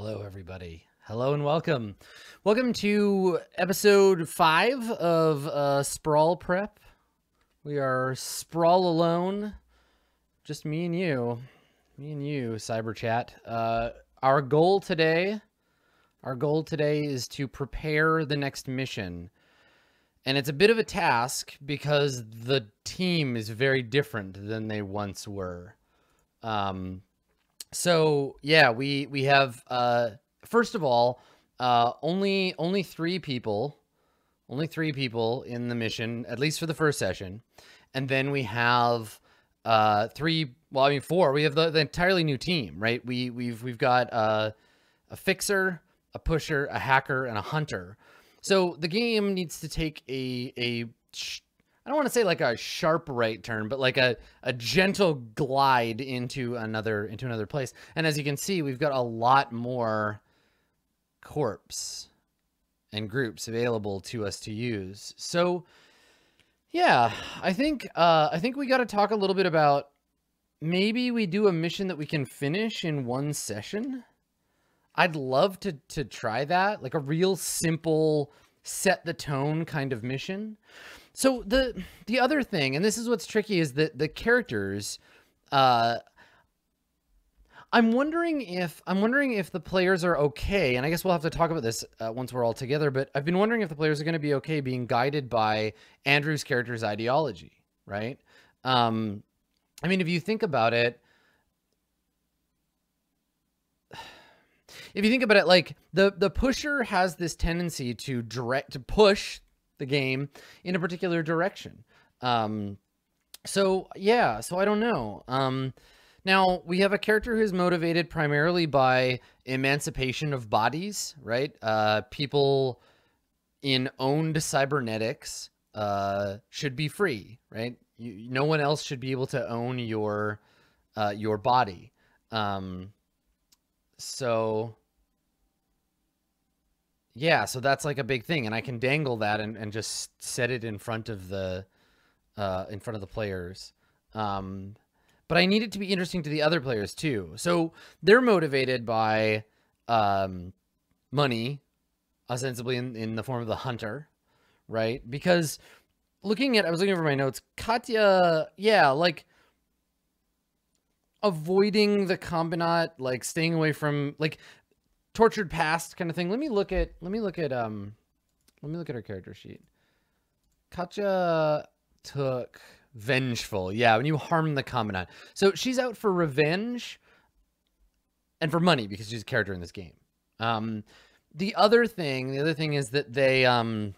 Hello, everybody. Hello and welcome. Welcome to episode five of uh, Sprawl Prep. We are sprawl alone, just me and you, me and you, Cyber Chat. Uh, our goal today, our goal today is to prepare the next mission, and it's a bit of a task because the team is very different than they once were. Um, so yeah, we we have uh first of all, uh only only 3 people only 3 people in the mission at least for the first session. And then we have uh 3 well I mean 4. We have the, the entirely new team, right? We we've we've got uh a fixer, a pusher, a hacker and a hunter. So the game needs to take a a I don't want to say like a sharp right turn, but like a, a gentle glide into another into another place. And as you can see, we've got a lot more corpse and groups available to us to use. So yeah, I think uh, I think we got to talk a little bit about maybe we do a mission that we can finish in one session. I'd love to to try that, like a real simple set the tone kind of mission. So the the other thing, and this is what's tricky, is that the characters. Uh, I'm wondering if I'm wondering if the players are okay, and I guess we'll have to talk about this uh, once we're all together. But I've been wondering if the players are going to be okay being guided by Andrew's character's ideology, right? Um, I mean, if you think about it, if you think about it, like the the pusher has this tendency to direct to push the game in a particular direction. Um, so yeah, so I don't know. Um, now we have a character who's motivated primarily by emancipation of bodies, right? Uh, people in owned cybernetics uh, should be free, right? You, no one else should be able to own your uh, your body. Um, so yeah, so that's like a big thing, and I can dangle that and, and just set it in front of the uh, in front of the players. Um, but I need it to be interesting to the other players too. So they're motivated by um, money, ostensibly in, in the form of the hunter, right? Because looking at, I was looking over my notes, Katya, yeah, like avoiding the combinat, like staying away from, like tortured past kind of thing. Let me look at let me look at um let me look at her character sheet. Katya took vengeful. Yeah, when you harm the commandant. So she's out for revenge and for money because she's a character in this game. Um the other thing, the other thing is that they um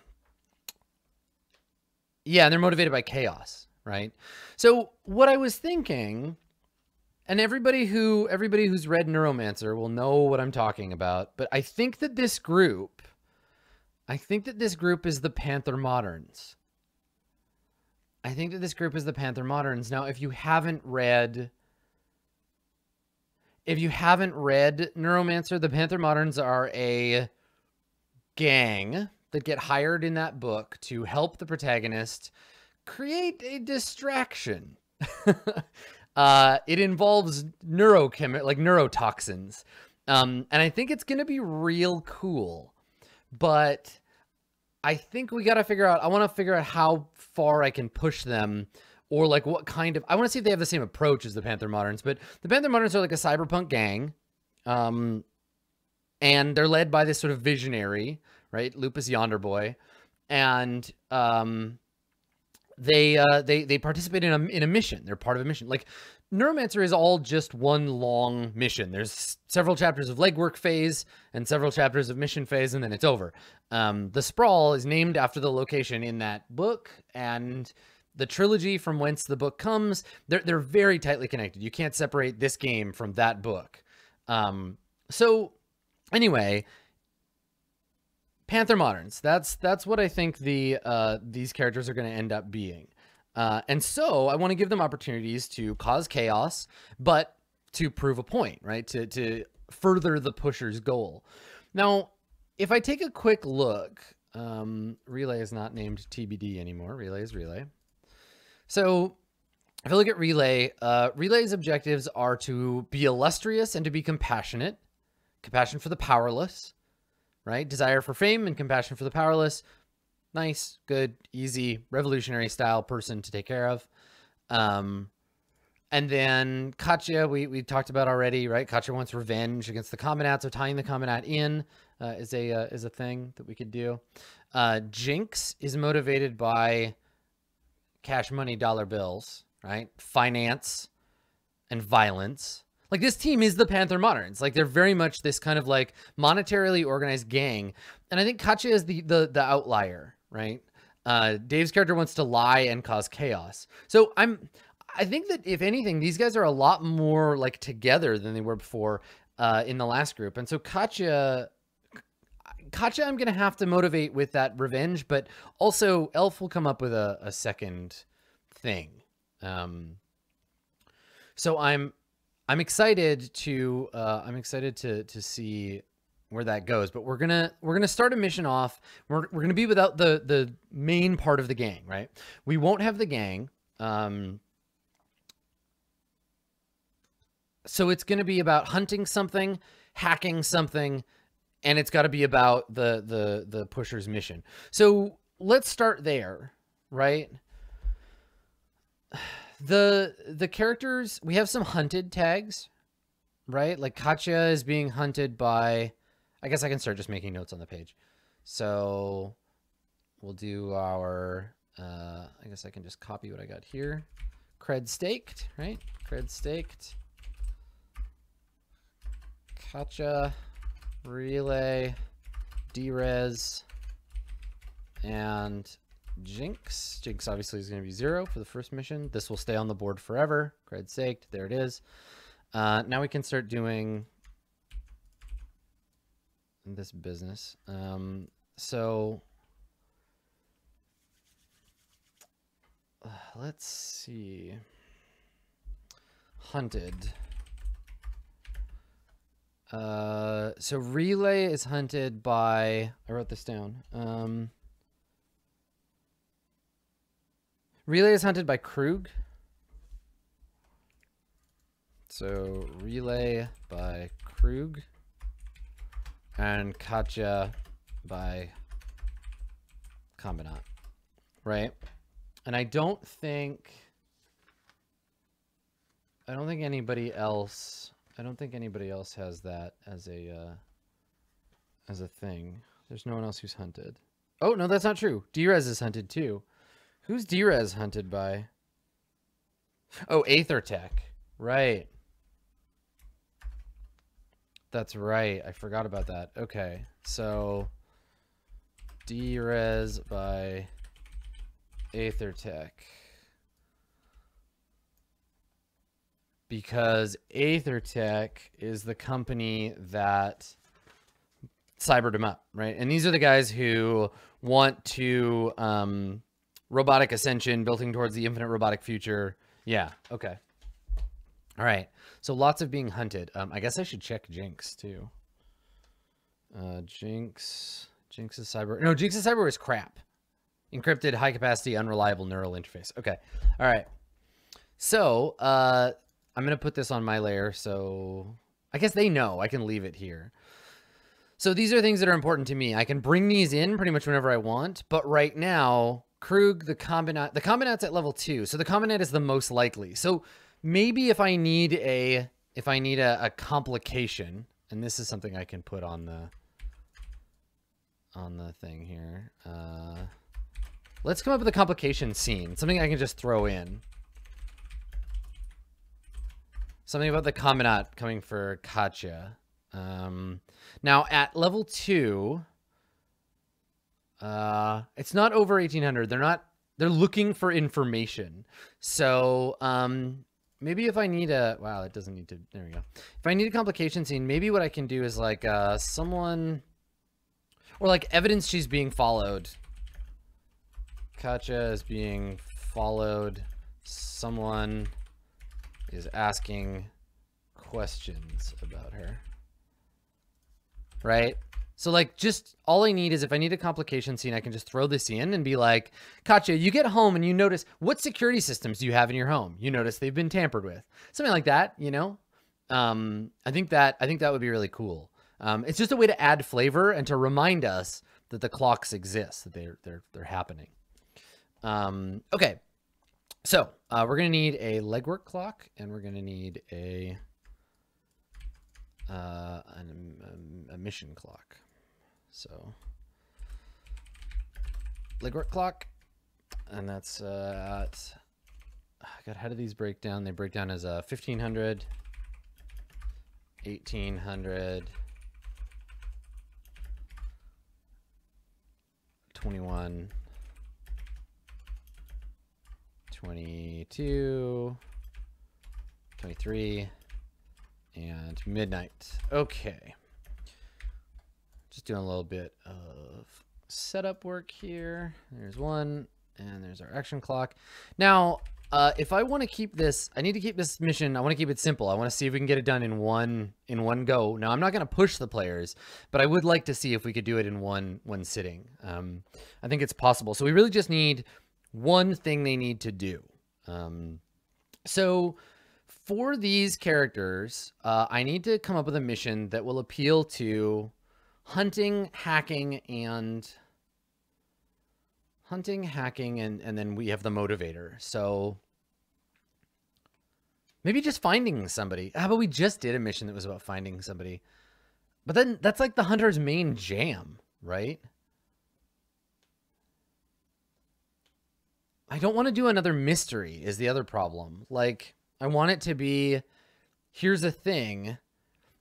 yeah, they're motivated by chaos, right? So what I was thinking and everybody who everybody who's read Neuromancer will know what I'm talking about. But I think that this group, I think that this group is the Panther Moderns. I think that this group is the Panther Moderns. Now, if you haven't read, if you haven't read Neuromancer, the Panther Moderns are a gang that get hired in that book to help the protagonist create a distraction. Uh, it involves neurochem like neurotoxins. Um, and I think it's going to be real cool. But I think we got to figure out, I want to figure out how far I can push them or like what kind of, I want to see if they have the same approach as the Panther Moderns, but the Panther Moderns are like a cyberpunk gang. Um, and they're led by this sort of visionary, right? Lupus Yonderboy. And, um, they uh, they they participate in a in a mission. They're part of a mission. Like Neuromancer is all just one long mission. There's several chapters of legwork phase and several chapters of mission phase, and then it's over. Um, the Sprawl is named after the location in that book, and the trilogy from whence the book comes. They're they're very tightly connected. You can't separate this game from that book. Um, so anyway, Panther Moderns. That's that's what I think the uh, these characters are going to end up being. Uh, and so I want to give them opportunities to cause chaos, but to prove a point, right? To to further the pusher's goal. Now, if I take a quick look, um, Relay is not named TBD anymore. Relay is Relay. So if I look at Relay, uh, Relay's objectives are to be illustrious and to be compassionate, compassion for the powerless, right? Desire for fame and compassion for the powerless. Nice, good, easy, revolutionary style person to take care of. Um, and then Katya, we, we talked about already, right? Katya wants revenge against the Combinat, so tying the Combinat in uh, is a uh, is a thing that we could do. Uh, Jinx is motivated by cash money dollar bills, right? Finance and violence. Like this team is the Panther Moderns. Like they're very much this kind of like monetarily organized gang. And I think Katya is the the the outlier, right? Uh, Dave's character wants to lie and cause chaos. So I'm I think that if anything, these guys are a lot more like together than they were before uh, in the last group. And so Katya Katya, I'm going to have to motivate with that revenge, but also Elf will come up with a, a second thing. Um, so I'm, I'm excited to, uh, I'm excited to, to see where that goes, but we're to, we're to start a mission off. We're, we're to be without the, the main part of the gang, right? We won't have the gang. Um, so it's to be about hunting something, hacking something, and it's got to be about the the the pusher's mission. So let's start there, right? The the characters we have some hunted tags, right? Like Katya is being hunted by. I guess I can start just making notes on the page. So we'll do our. Uh, I guess I can just copy what I got here. Cred staked, right? Cred staked. Katya Relay, Drez, and Jinx. Jinx obviously is going to be zero for the first mission. This will stay on the board forever. Cred sake. There it is. Uh, now we can start doing this business. Um, so uh, let's see. Hunted. Uh, so relay is hunted by. I wrote this down. Um, relay is hunted by Krug. So relay by Krug, and Katya by Combinat, right? And I don't think. I don't think anybody else I don't think anybody else has that as a uh, as a thing. There's no one else who's hunted. Oh no, that's not true. Drez is hunted too. Who's Drez hunted by? Oh, Aethertech. Right. That's right. I forgot about that. Okay, so Drez by Aethertech. because Aethertech is the company that cybered him up, right? And these are the guys who want to um, robotic ascension, building towards the infinite robotic future. Yeah. Okay. All right. So lots of being hunted. Um, I guess I should check Jinx too. Uh, Jinx. Jinx is cyber. No, Jinx is cyber is crap. Encrypted, high capacity, unreliable neural interface. Okay. All right. So, uh, I'm going to put this on my layer. So I guess they know I can leave it here. So these are things that are important to me. I can bring these in pretty much whenever I want. But right now, Krug, the Combinat, the Combinat's at level two. So the Combinat is the most likely. So maybe if I need a, if I need a, a complication, and this is something I can put on the, on the thing here. Uh, let's come up with a complication scene. Something I can just throw in. Something about the Combinat coming for Katya. Um, now, at level 2, uh, it's not over 1800. They're not... They're looking for information. So, um, maybe if I need a... Wow, it doesn't need to... There we go. If I need a complication scene, maybe what I can do is, like, uh, someone... Or, like, evidence she's being followed. Katya is being followed. Someone is asking questions about her. Right? So like just all I need is if I need a complication scene, I can just throw this in and be like, Katya, you get home and you notice what security systems do you have in your home? You notice they've been tampered with. Something like that, you know? Um, I think that I think that would be really cool. Um, it's just a way to add flavor and to remind us that the clocks exist, that they're they're they're happening. Um, okay, so uh, we're gonna need a legwork clock, and we're gonna need a uh, an, a, a mission clock. So legwork clock, and that's uh, at God. How do these break down? They break down as a 1500, 1800. 21, 22, 23, and midnight. Okay. Just doing a little bit of setup work here. There's one, and there's our action clock. Now, uh, if I want to keep this, I need to keep this mission. I want to keep it simple. I want to see if we can get it done in one in one go. Now, I'm not going to push the players, but I would like to see if we could do it in one one sitting. Um, I think it's possible. So we really just need one thing they need to do. Um, so for these characters, uh, I need to come up with a mission that will appeal to hunting, hacking, and hunting, hacking, and, and then we have the motivator. So maybe just finding somebody. Ah, How about we just did a mission that was about finding somebody? But then that's like the hunter's main jam, right? I don't want to do another mystery is the other problem. Like, I want it to be, here's a thing.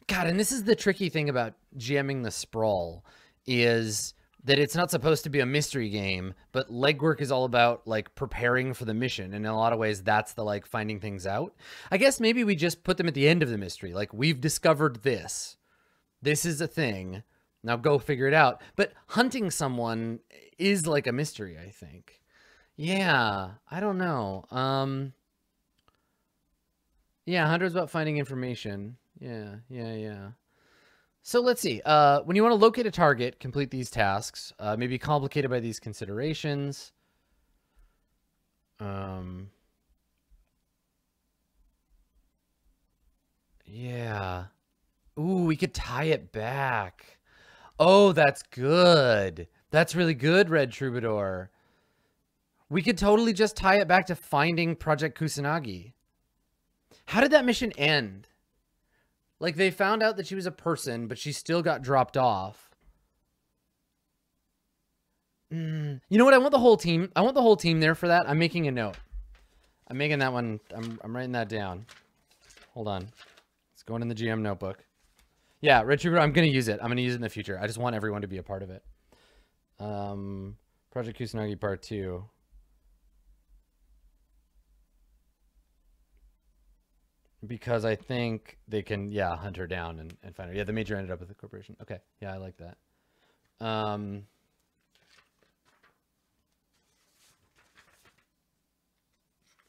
God, and this is the tricky thing about GMing the sprawl is that it's not supposed to be a mystery game, but legwork is all about like preparing for the mission. And in a lot of ways, that's the like finding things out. I guess maybe we just put them at the end of the mystery. Like we've discovered this. This is a thing. Now go figure it out. But hunting someone is like a mystery, I think. Yeah, I don't know. Um Yeah, hundreds about finding information. Yeah, yeah, yeah. So let's see. Uh, when you want to locate a target, complete these tasks. Uh, may be complicated by these considerations. Um, yeah. Ooh, we could tie it back. Oh, that's good. That's really good, Red Troubadour. We could totally just tie it back to finding Project Kusanagi. How did that mission end? Like they found out that she was a person, but she still got dropped off. Mm. You know what? I want the whole team. I want the whole team there for that. I'm making a note. I'm making that one. I'm, I'm writing that down. Hold on. It's going in the GM notebook. Yeah, Red Trooper, I'm going to use it. I'm going to use it in the future. I just want everyone to be a part of it. Um, Project Kusanagi Part 2. Because I think they can, yeah, hunt her down and, and find her. Yeah, the major ended up with the corporation. Okay, yeah, I like that. Um,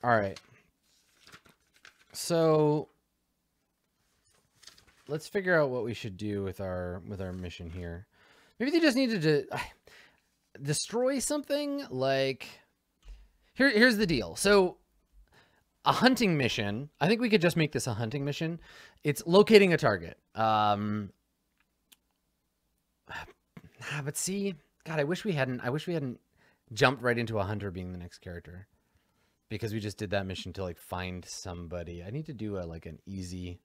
all right. So let's figure out what we should do with our with our mission here. Maybe they just needed to uh, destroy something. Like here, here's the deal. So a hunting mission. I think we could just make this a hunting mission. It's locating a target. Um, but see, God, I wish we hadn't. I wish we hadn't jumped right into a hunter being the next character, because we just did that mission to like find somebody. I need to do a like an easy,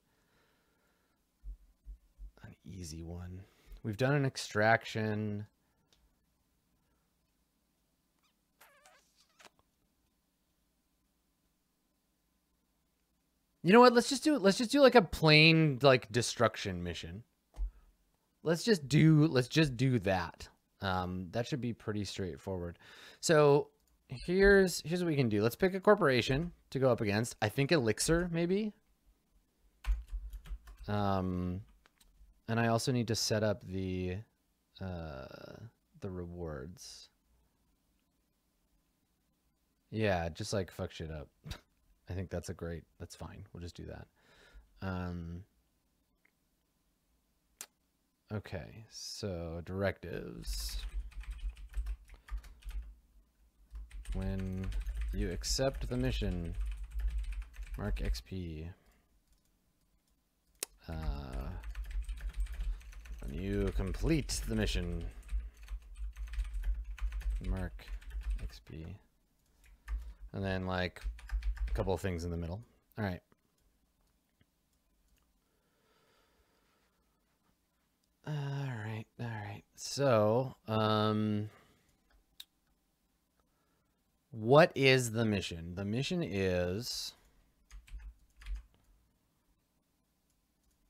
an easy one. We've done an extraction. You know what? Let's just do let's just do like a plain like destruction mission. Let's just do let's just do that. Um, that should be pretty straightforward. So here's here's what we can do. Let's pick a corporation to go up against. I think Elixir maybe. Um, and I also need to set up the uh, the rewards. Yeah, just like fuck shit up. I think that's a great, that's fine. We'll just do that. Um, okay, so directives. When you accept the mission, mark XP. Uh, when you complete the mission. Mark XP. And then like couple of things in the middle. All right. All right. All right. So, um, what is the mission? The mission is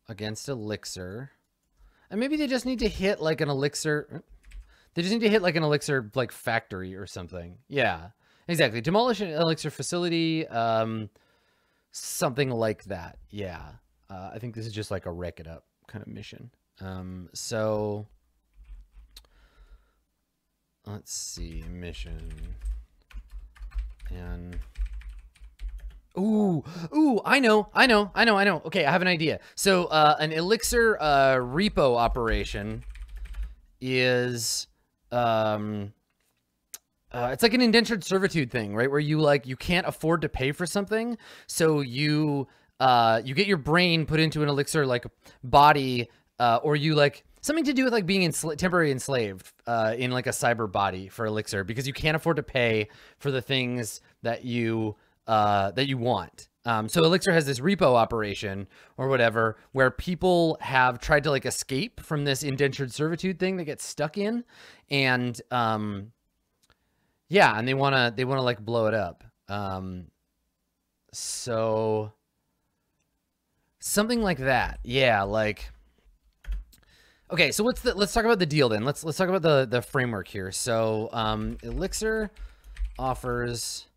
against Elixir. And maybe they just need to hit like an Elixir. They just need to hit like an Elixir like factory or something. Yeah, exactly. Demolish an Elixir facility. Um, something like that. Yeah. Uh, I think this is just like a wreck it up kind of mission. Um, so let's see, mission and Ooh, ooh, I know, I know, I know, I know. Okay, I have an idea. So, uh, an Elixir uh, repo operation is, um, uh, it's like an indentured servitude thing, right? Where you like you can't afford to pay for something, so you uh, you get your brain put into an Elixir like body, uh, or you like something to do with like being ensla- temporary enslaved uh, in like a cyber body for Elixir because you can't afford to pay for the things that you uh, that you want. Um, so Elixir has this repo operation or whatever where people have tried to like escape from this indentured servitude thing they get stuck in, and um, yeah, and they wanna they wanna like blow it up. Um, so something like that, yeah, like Okay, so what's the let's talk about the deal then. Let's let's talk about the the framework here. So um, Elixir offers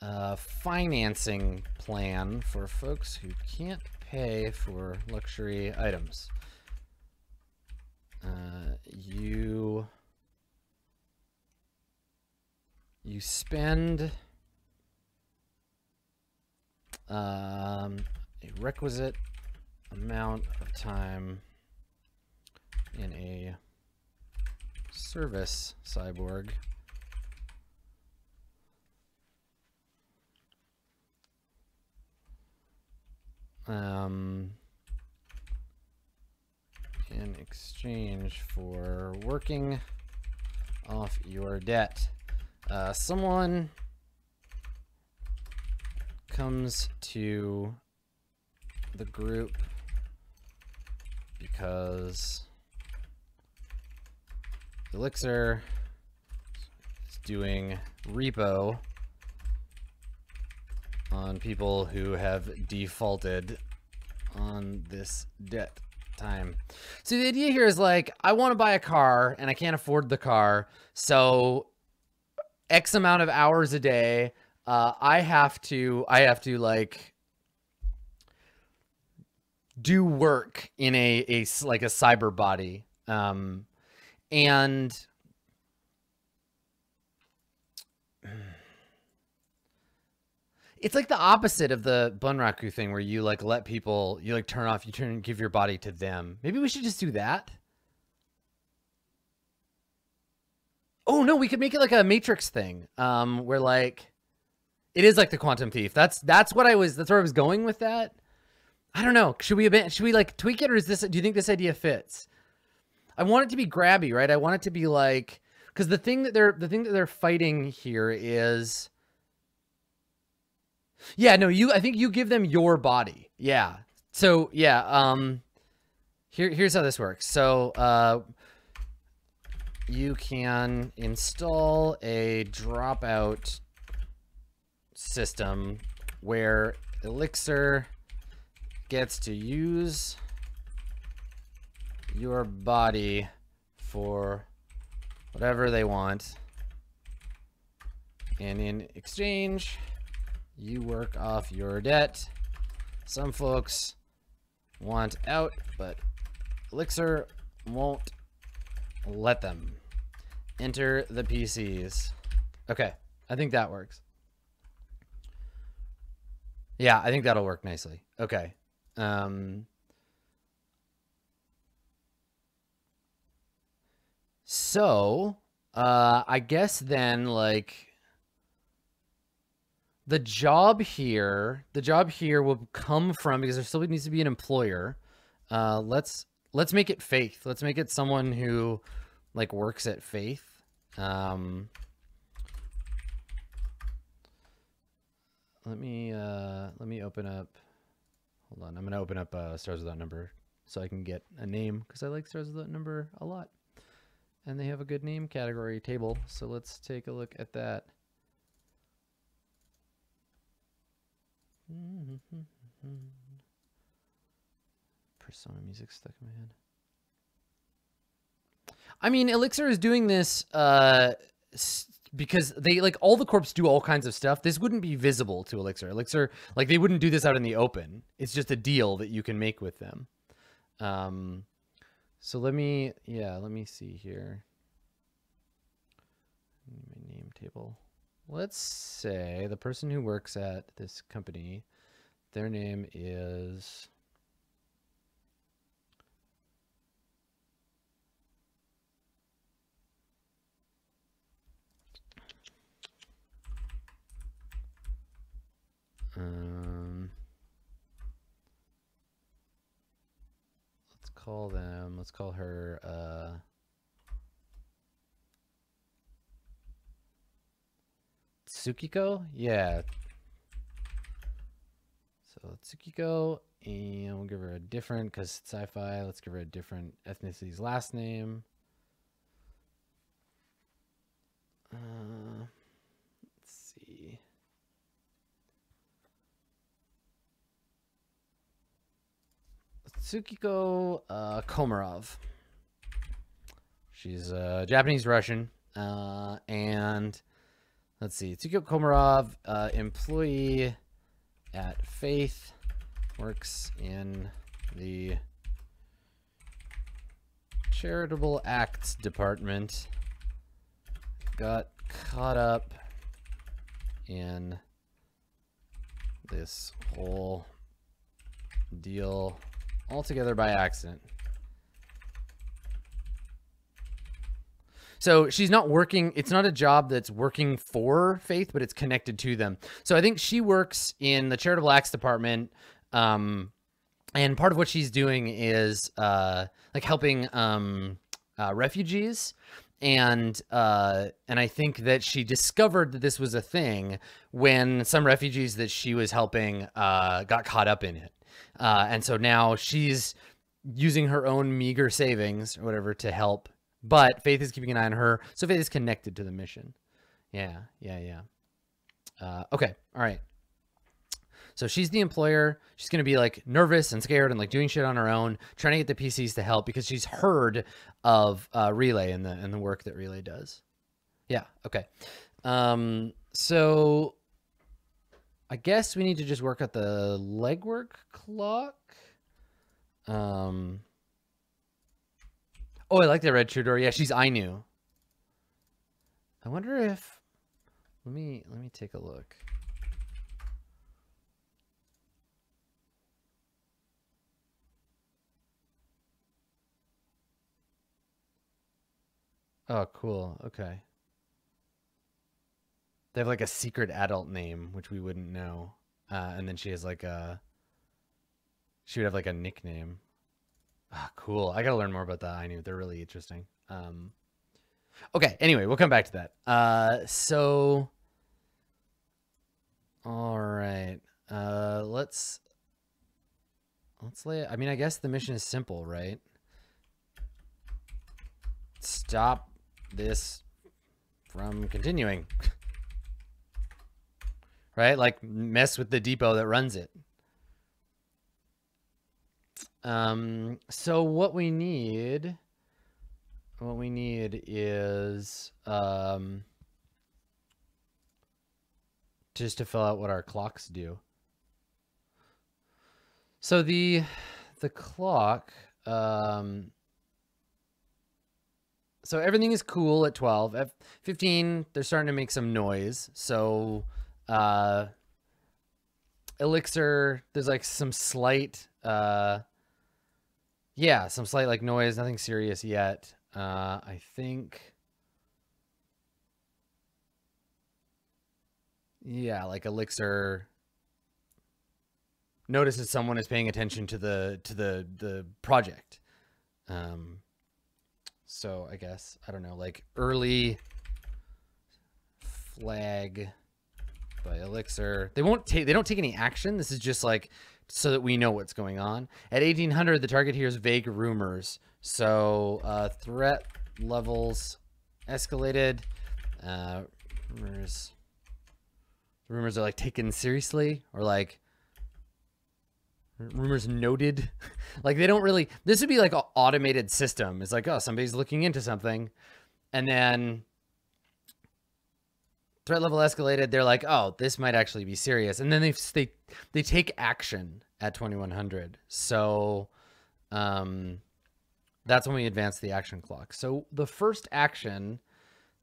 a financing plan for folks who can't pay for luxury items. Uh, you you spend um, a requisite amount of time in a service cyborg. Um, in exchange for working off your debt. Uh, someone comes to the group because Elixir is doing repo on people who have defaulted on this debt time. So the idea here is like, I want to buy a car and I can't afford the car. So X amount of hours a day, uh, I have to, I have to like do work in a, a like a cyber body. Um, and it's like the opposite of the bunraku thing where you like let people you like turn off you turn give your body to them maybe we should just do that oh no we could make it like a matrix thing um where like it is like the quantum thief. That's that's what i was that's where i was going with that. I don't know. Should we should we like tweak it or is this do you think this idea fits? I want it to be grabby, right? I want it to be like because the thing that they're the thing that they're fighting here is yeah no you i think you give them your body. Yeah. So yeah um here here's how this works. So uh you can install a dropout system where elixir gets to use your body for whatever they want. And in exchange, you work off your debt. Some folks want out, but Elixir won't let them. Enter the PCs. Okay, I think that works. Yeah, I think that'll work nicely. Okay. Um, So, uh, I guess then, like, the job here, the job here will come from, because there still needs to be an employer. Uh, let's, let's make it Faith. Let's make it someone who like works at Faith. Um, let me uh, let me open up. Hold on, I'm gonna open up uh, Stars Without Number so I can get a name because I like Stars Without Number a lot, and they have a good name category table. So let's take a look at that. Persona music stuck in my head. I mean, Elixir is doing this uh, because they like all the corps do all kinds of stuff. This wouldn't be visible to Elixir. Elixir, like they wouldn't do this out in the open. It's just a deal that you can make with them. Um, so let me, yeah, let me see here. My name table. Let's say the person who works at this company, their name is Um, let's call them, let's call her, uh, Tsukiko? Yeah. So Tsukiko, and we'll give her a different, because sci-fi, let's give her a different ethnicity's last name. Uh, let's see. Tsukiko uh, Komarov. She's uh, Japanese Russian. Uh, and let's see, Tsukiko Komarov, uh, employee at Faith, works in the charitable acts department. Got caught up in this whole deal altogether by accident. So she's not working, it's not a job that's working for Faith, but it's connected to them. So I think she works in the charitable acts department. Um, and part of what she's doing is uh, like helping um, uh, refugees. And uh, and I think that she discovered that this was a thing when some refugees that she was helping uh, got caught up in it. Uh, and so now she's using her own meager savings or whatever to help. But Faith is keeping an eye on her. So Faith is connected to the mission. Yeah, yeah, yeah. Uh, okay, all right. So she's the employer. She's going to be like nervous and scared and like doing shit on her own, trying to get the PCs to help because she's heard of uh, Relay and the and the work that Relay does. Yeah. Okay. Um, so I guess we need to just work at the legwork clock. Um. Oh, I like the red Tudor. Yeah, she's Ainu. I wonder if. Let me let me take a look. Oh, cool. Okay. They have like a secret adult name, which we wouldn't know. Uh, and then she has like a. She would have like a nickname. Ah, cool. I gotta learn more about that. I knew they're really interesting. Um, okay. Anyway, we'll come back to that. Uh, so. All right. Uh, let's. Let's lay. I mean, I guess the mission is simple, right? Stop this from continuing. right? Like mess with the depot that runs it. Um, so what we need, what we need is, um, just to fill out what our clocks do. So the, the clock, um, so everything is cool at 12. At 15, they're starting to make some noise. So, uh, elixir there's like some slight uh yeah some slight like noise nothing serious yet. Uh i think yeah like elixir notices someone is paying attention to the to the the project. Um, so I guess, I don't know, like early flag by Elixir. They won't take, they don't take any action. This is just like so that we know what's going on. At 1800, the target here is vague rumors. So uh, threat levels escalated. Uh, rumors. Rumors are like taken seriously or like rumors noted. like they don't really. This would be like an automated system. It's like oh somebody's looking into something, and then threat level escalated. They're like oh this might actually be serious, and then they they they take action at 2100. So um that's when we advance the action clock. So the first action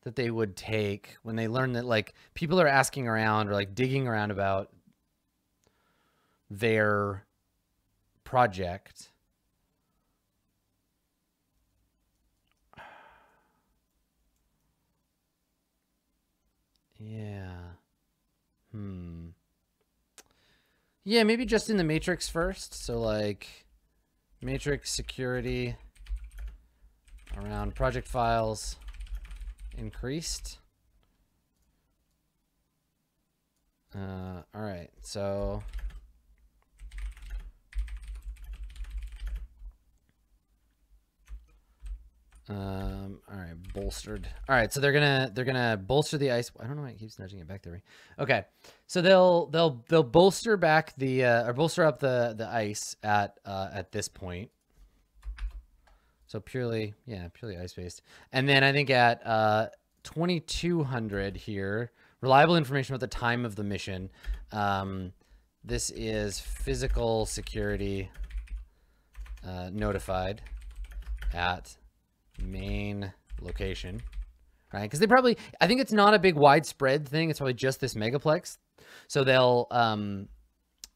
that they would take when they learn that like people are asking around or like digging around about their project yeah. Hmm. Yeah maybe just in the matrix first. So like matrix security around project files increased. Uh, all right, so um, all right, bolstered. All right, so they're gonna they're gonna bolster the ice. I don't know why it keeps nudging it back there. Okay, so they'll they'll they'll bolster back the uh, or bolster up the the ice at uh, at this point. So purely, yeah, purely ice-based. And then I think at uh, 2200 here, reliable information about the time of the mission. Um, this is physical security uh, notified at main location, right? Because they probably, I think it's not a big widespread thing. It's probably just this megaplex. So they'll, um,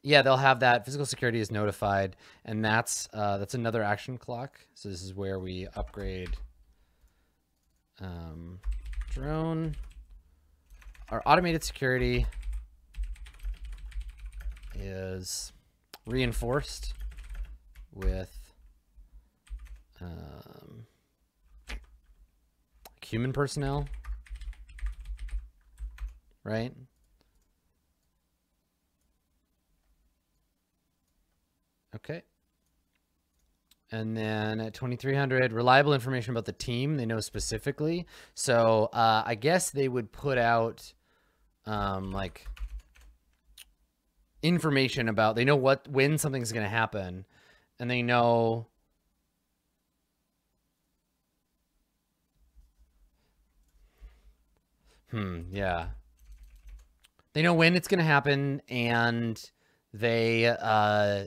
yeah, they'll have that physical security is notified, and that's uh, that's another action clock. So this is where we upgrade um, drone. Our automated security is reinforced with um, human personnel, right? Okay. And then at 2300, reliable information about the team they know specifically. So uh, I guess they would put out um, like information about, they know what, when something's going to happen and they know Hmm, yeah. They know when it's going to happen and they uh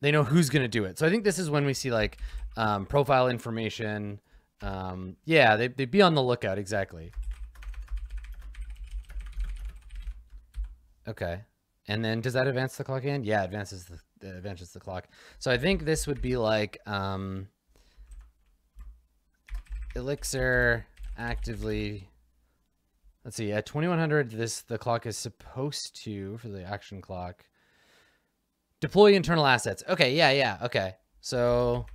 they know who's going to do it. So I think this is when we see like um, profile information. Um, yeah, they, they'd be on the lookout. Exactly. Okay. And then does that advance the clock in? Yeah, advances the advances the clock. So I think this would be like um, Elixir actively. Let's see. At 2100, this the clock is supposed to for the action clock Deploy internal assets. Okay, yeah, yeah, okay. So...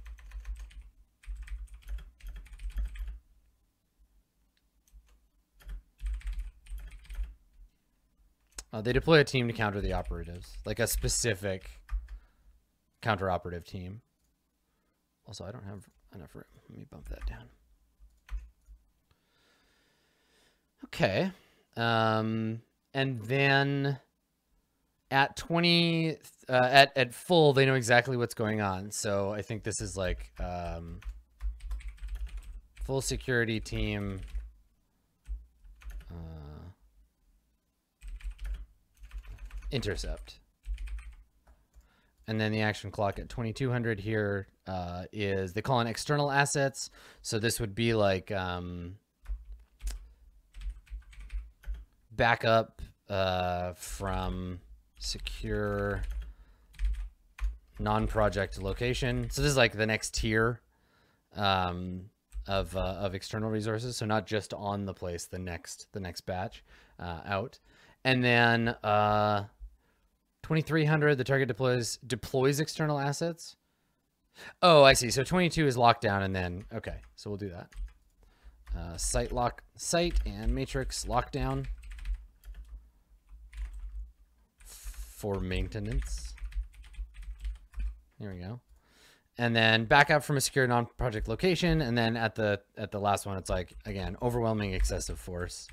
Uh, they deploy a team to counter the operatives, like a specific counter operative team. Also, I don't have enough room. Let me bump that down. Okay. Um, and then at 20 uh, at at full they know exactly what's going on so i think this is like um, full security team uh, intercept and then the action clock at 2200 here uh, is they call in external assets so this would be like um, backup uh, from secure non-project location. So this is like the next tier um, of, uh, of external resources. So not just on the place, the next, the next batch uh, out. And then uh, 2300, the target deploys, deploys external assets. Oh, I see. So 22 is locked down and then, okay, so we'll do that. Uh, site lock, site and matrix lockdown for maintenance. Here we go. And then back out from a secure non-project location. And then at the, at the last one, it's like, again, overwhelming excessive force.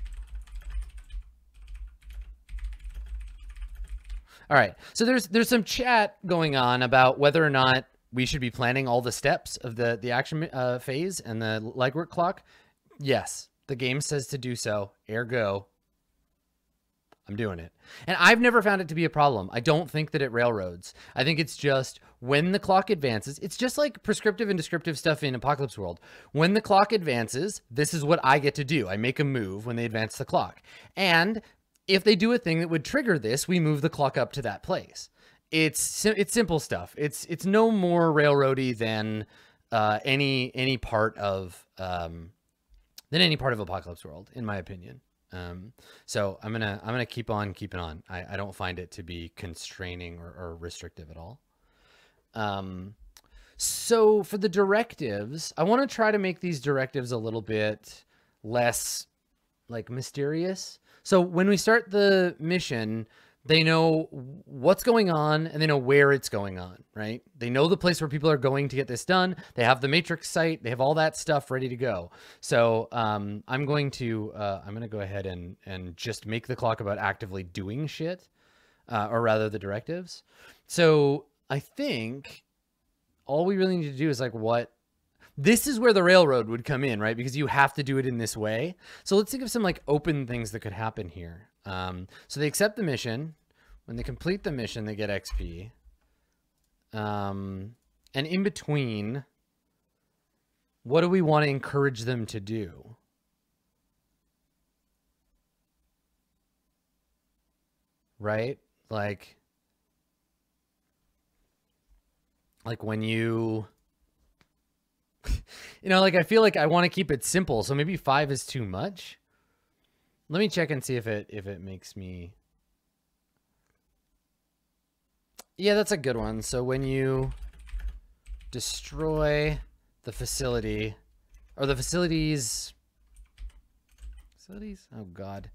All right. So there's there's some chat going on about whether or not we should be planning all the steps of the the action uh, phase and the legwork clock. Yes, the game says to do so. Ergo, I'm doing it. And I've never found it to be a problem. I don't think that it railroads. I think it's just when the clock advances, it's just like prescriptive and descriptive stuff in Apocalypse World. When the clock advances, this is what I get to do. I make a move when they advance the clock. And if they do a thing that would trigger this, we move the clock up to that place. It's it's simple stuff. It's it's no more railroady than uh, any any part of um, than any part of Apocalypse World, in my opinion. Um, so I'm gonna I'm gonna keep on keeping on. I, I don't find it to be constraining or, or restrictive at all. Um, so for the directives, I want to try to make these directives a little bit less like mysterious. So when we start the mission, they know what's going on and they know where it's going on, right? They know the place where people are going to get this done. They have the matrix site. They have all that stuff ready to go. So um, I'm going to uh, I'm going to go ahead and and just make the clock about actively doing shit, uh, or rather the directives. So I think all we really need to do is like what this is where the railroad would come in, right? Because you have to do it in this way. So let's think of some like open things that could happen here. Um, so they accept the mission. When they complete the mission, they get XP. Um, and in between, what do we want to encourage them to do? Right? Like, like when you you know, like I feel like I want to keep it simple, so maybe five is too much. Let me check and see if it if it makes me. Yeah, that's a good one. So when you destroy the facility or the facilities facilities oh god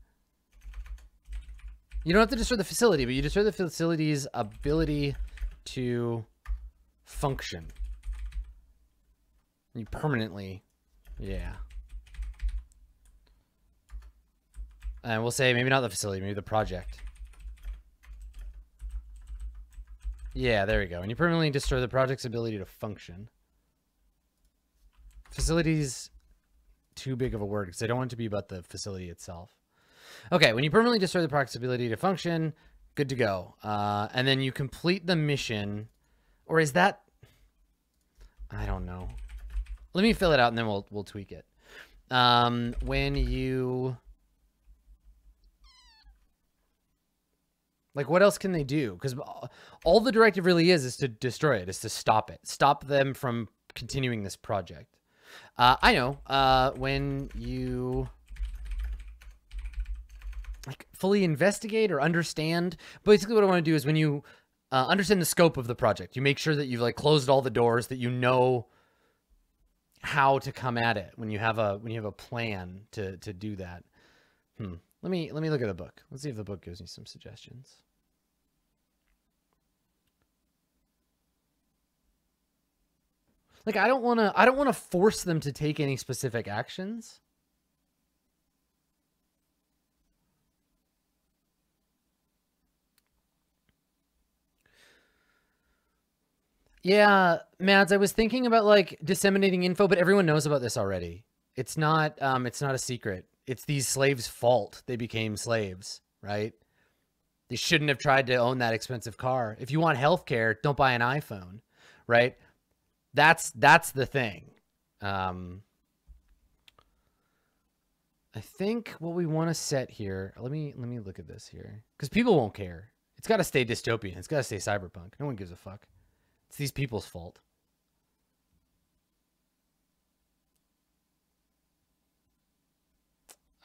you don't have to destroy the facility but you destroy the facility's ability to function you permanently, yeah. And we'll say maybe not the facility, maybe the project. Yeah, there we go. And you permanently destroy the project's ability to function. Facilities too big of a word because I don't want it to be about the facility itself. Okay, when you permanently destroy the project's ability to function, good to go. Uh, and then you complete the mission, or is that? I don't know. Let me fill it out and then we'll we'll tweak it. Um, when you like, what else can they do? Because all the directive really is is to destroy it, is to stop it, stop them from continuing this project. Uh, I know. Uh, when you like fully investigate or understand, basically what I want to do is when you uh, understand the scope of the project, you make sure that you've like closed all the doors, that you know how to come at it when you have a when you have a plan to to do that. Hmm. Let me let me look at the book. Let's see if the book gives me some suggestions. Like I don't want to I don't want to force them to take any specific actions. Yeah, Mads, I was thinking about like disseminating info, but everyone knows about this already. It's not um it's not a secret. It's these slaves' fault they became slaves, right? They shouldn't have tried to own that expensive car. If you want healthcare, don't buy an iPhone, right? That's that's the thing. Um I think what we want to set here, let me let me look at this here. Cuz people won't care. It's got to stay dystopian. It's got to stay cyberpunk. No one gives a fuck. It's these people's fault.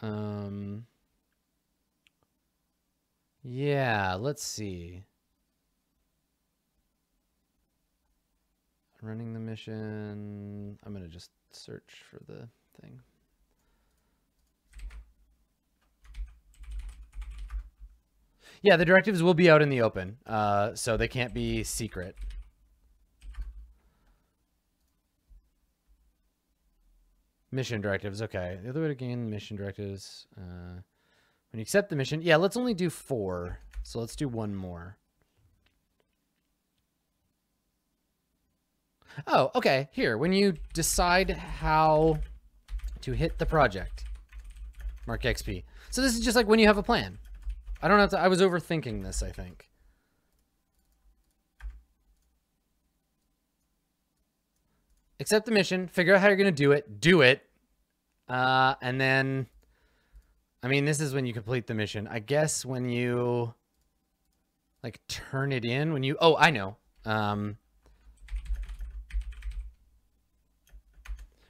Um, yeah, let's see. running the mission. I'm going to just search for the thing. Yeah, the directives will be out in the open, uh, so they can't be secret. Mission directives, okay. The other way to gain mission directives, uh, when you accept the mission, yeah, let's only do four. So let's do one more. Oh, okay. Here, when you decide how to hit the project, mark XP. So this is just like when you have a plan. I don't have to, I was overthinking this, I think. Accept the mission, figure out how you're going to do it, do it. Uh, and then, I mean, this is when you complete the mission. I guess when you, like, turn it in, when you, oh, I know. Um,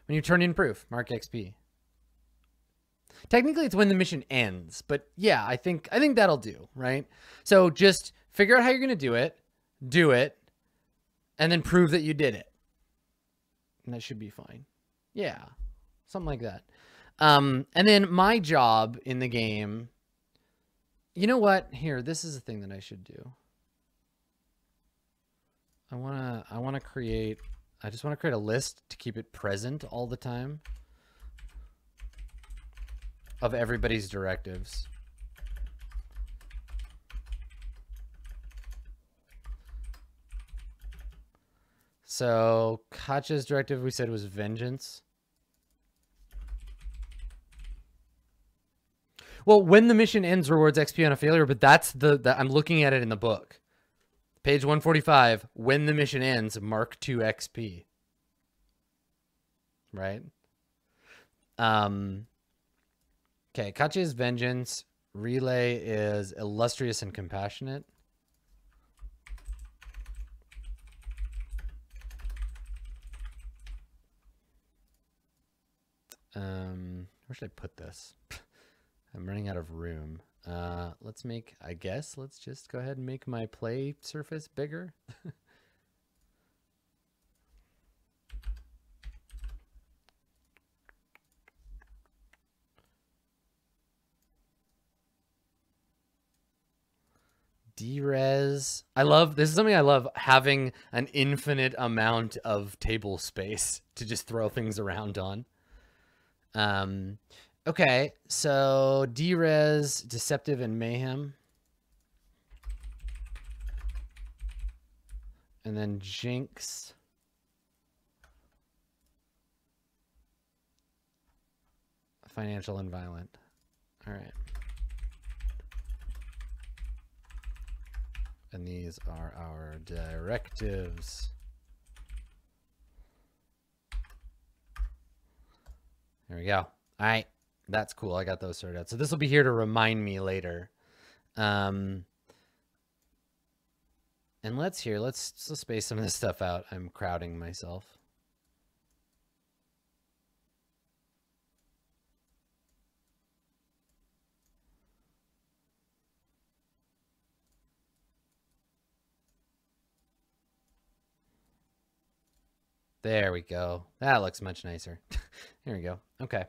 when you turn in proof, mark XP. Technically, it's when the mission ends, but yeah, I think I think that'll do, right? So just figure out how you're going to do it, do it, and then prove that you did it. And that should be fine. Yeah, something like that. Um, and then my job in the game, you know what? Here, this is a thing that I should do. I want to I want to create I just want to create a list to keep it present all the time of everybody's directives. So Katja's directive we said was vengeance. Well, when the mission ends, rewards XP on a failure, but that's the, the I'm looking at it in the book. Page 145, when the mission ends, mark 2 XP. Right? Um, Okay, Katja's Vengeance. Relay is illustrious and compassionate. Um, where should I put this? I'm running out of room. Uh, let's make, I guess, let's just go ahead and make my play surface bigger. Drez. I love this is something I love having an infinite amount of table space to just throw things around on. Um, okay, so Drez, Deceptive, and Mayhem. And then Jinx. Financial and violent. All right. And these are our directives. We go. All right. That's cool. I got those sorted out. So this will be here to remind me later. Um, and let's here, let's, let's space some of this stuff out. I'm crowding myself. There we go. That looks much nicer. Here we go. Okay.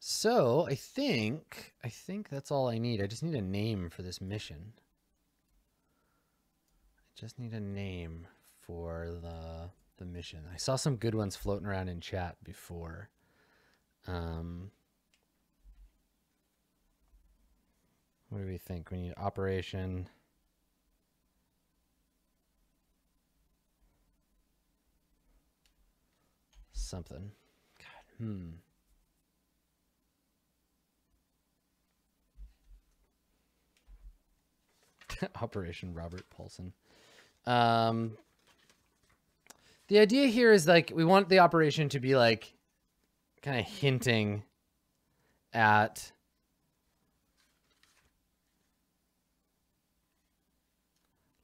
So I think, I think that's all I need. I just need a name for this mission. I just need a name for the, the mission. I saw some good ones floating around in chat before. Um, what do we think? We need operation... something. God, hmm. Operation Robert Paulson. Um, the idea here is like we want the operation to be like kind of hinting at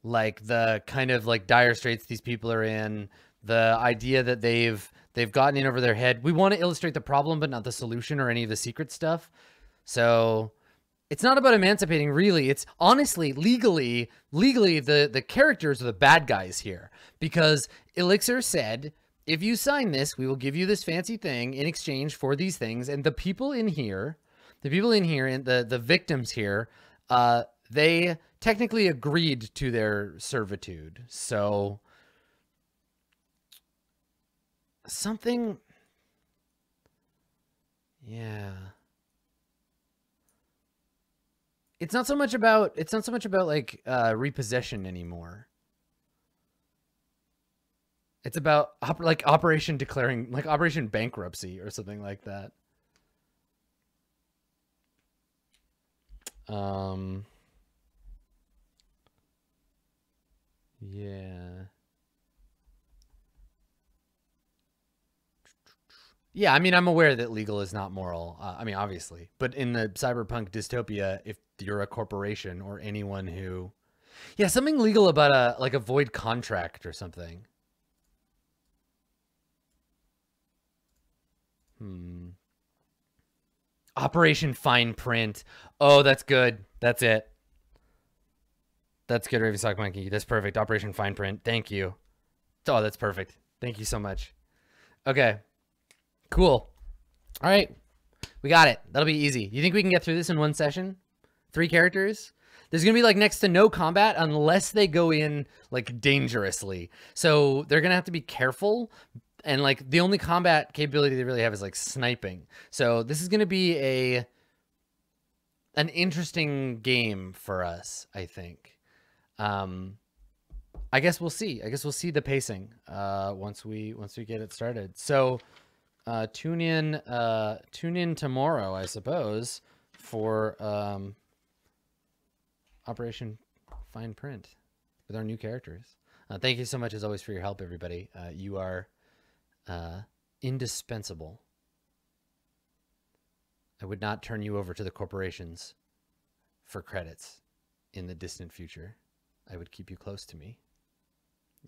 like the kind of like dire straits these people are in the idea that they've they've gotten in over their head. We want to illustrate the problem, but not the solution or any of the secret stuff. So it's not about emancipating really it's honestly legally legally the the characters are the bad guys here because elixir said if you sign this we will give you this fancy thing in exchange for these things and the people in here the people in here and the the victims here uh they technically agreed to their servitude so something yeah. It's not so much about it's not so much about like uh repossession anymore. It's about op like operation declaring like operation bankruptcy or something like that. Um yeah Yeah, I mean, I'm aware that legal is not moral. Uh, I mean, obviously, but in the cyberpunk dystopia, if you're a corporation or anyone who, yeah, something legal about a like a void contract or something. Hmm. Operation Fine Print. Oh, that's good. That's it. That's good, Raven Sock Monkey. That's perfect. Operation Fine Print. Thank you. Oh, that's perfect. Thank you so much. Okay. Cool. All right. We got it. That'll be easy. You think we can get through this in one session? Three characters? There's going to be like next to no combat unless they go in like dangerously. So they're going to have to be careful. And like the only combat capability they really have is like sniping. So this is going to be a an interesting game for us, I think. Um I guess we'll see. I guess we'll see the pacing uh once we once we get it started. So uh, tune in uh, tune in tomorrow, I suppose, for um, Operation Fine Print with our new characters. Uh, thank you so much, as always, for your help, everybody. Uh, you are uh, indispensable. I would not turn you over to the corporations for credits in the distant future. I would keep you close to me.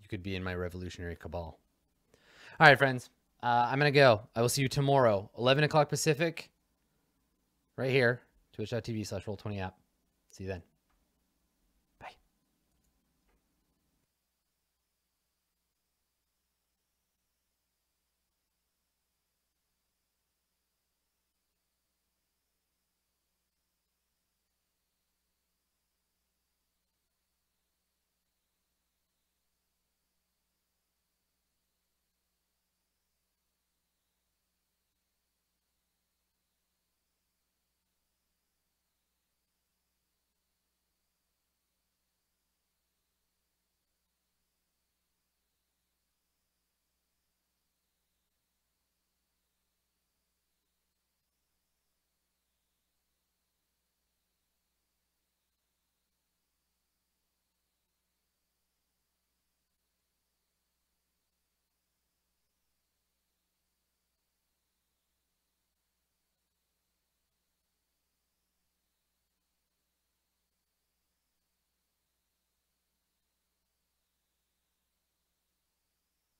You could be in my revolutionary cabal. All right, friends. Uh, I'm going to go. I will see you tomorrow, 11 o'clock Pacific, right here, twitch.tv slash roll20app. See you then.